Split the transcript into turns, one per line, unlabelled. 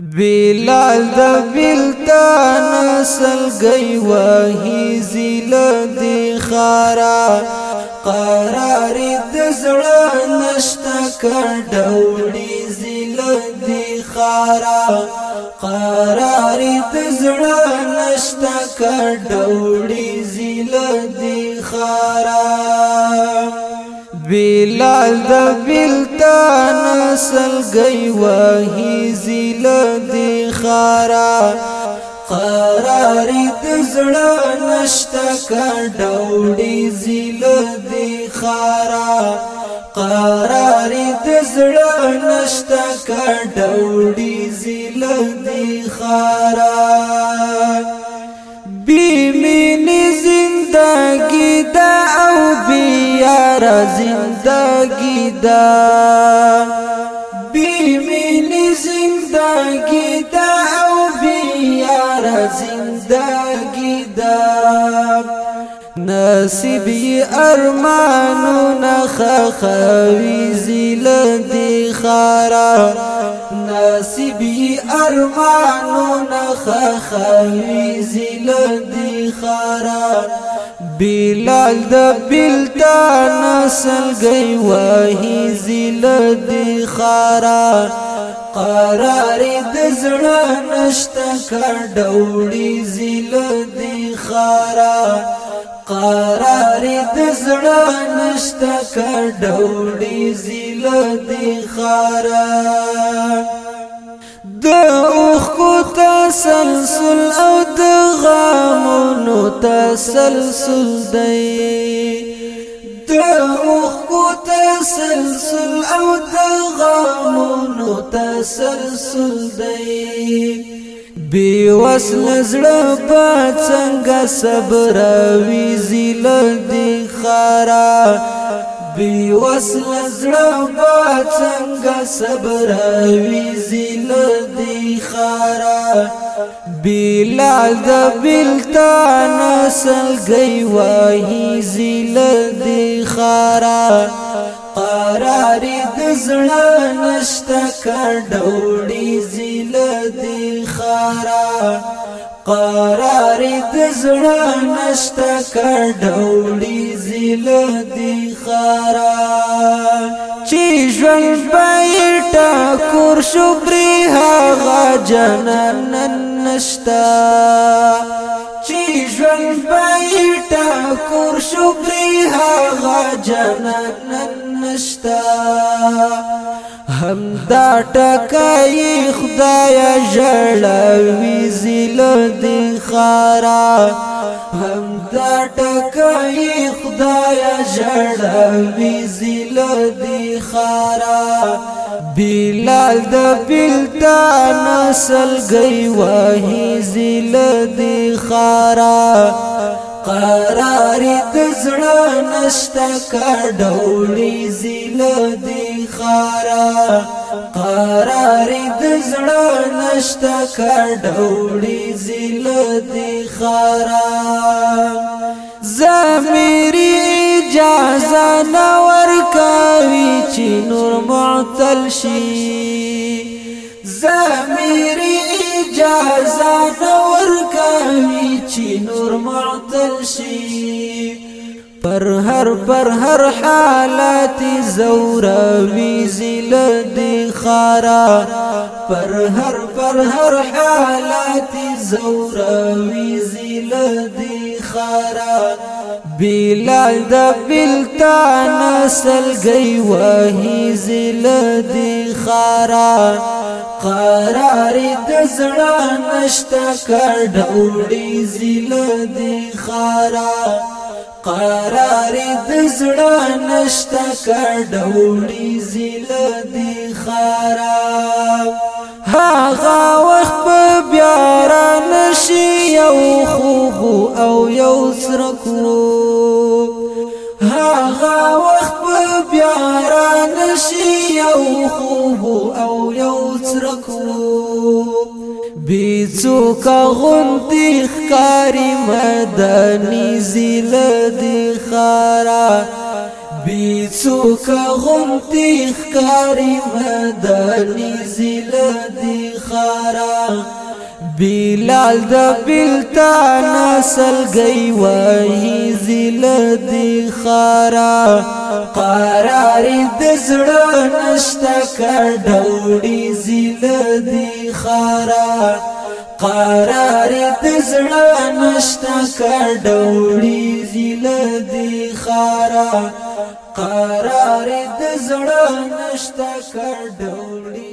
بلال د بلتان سلګي وهي زل دي خارا قرار د زړه نشتا کډوړي زل دي خارا قرار د زړه نشتا کډوړي زل دي خارا بلال د بلتان سلګي وهي زل دي خارا قرار د زړه نشته کډوړي زل دي خارا قرار د زړه نشته کډوړي زل دي خارا هر زندگی دا بی مینی زندگی دا او بی یار زندگی دا نصیب ارمانو نخخوی زیل دی خارا نصیب ارمانو نخخوی زیل دی خارا بلال د بلتان سلګي وهي زل دي خارا قرار د زړه نشته کډوړي زل دي خارا قرار د زړه نشته کډوړي زل دي خارا د اوخ کو تسلسل او د غامونو تسلسل دی د اوخو تسلسل او د غمونو تسلسل دی بی وسل زړه په څنګه صبر وی زل دی خارا بی وسل زړه په څنګه صبر وی زل دی خارا بلا د بلتان سلګي وای زل دی خارا قرار د زړه نشته کډوړي زل دی خارا قرار د زړه نشته کډوړي زل دی خارا چې ژوند پي ټکور شو پری هغه جنن نشتا چې ژوند پای ټکور شو پری هغه جنن نشتا هم دا ټکای خدای ژړوي زل دی خارا هم دا ټکای خدای ژړوي زل دی خارا بلال د بلتا نسل گئی وہی زل دی خارا قرار تزړه نشتا کډوړي زل دی خارا قرار تزړه نشتا کډوړي زل دی خارا زمیری اجازه نور ورکوي چې نور معتل شي زمير اجازه نور ورکوي چې نور معتل شي پر هر پر هر حالت زوروي زل دي خارا پر هر پر هر حالت زوروي زل دي خارا بلال د بلتان سلګي وهي زل دی خارا قرار د زړه نشتا کر کډوړي زل دی خارا قرار د زړه نشتا کډوړي زل دی خراب هاغه وخت په بیا را نشي یو خو او یو سرکو شي یو خوب او یو ترکو بی څوک غوندې ښکاری مدني زل دی خارا بی څوک غوندې ښکاری مدني زل دی خارا بلال د بلتان سلګي وای زل دی خارا قرار د زړه نشته کډوړي زل دی خارا قرار د زړه نشته کډوړي زل دی خارا قرار د زړه نشته کډوړي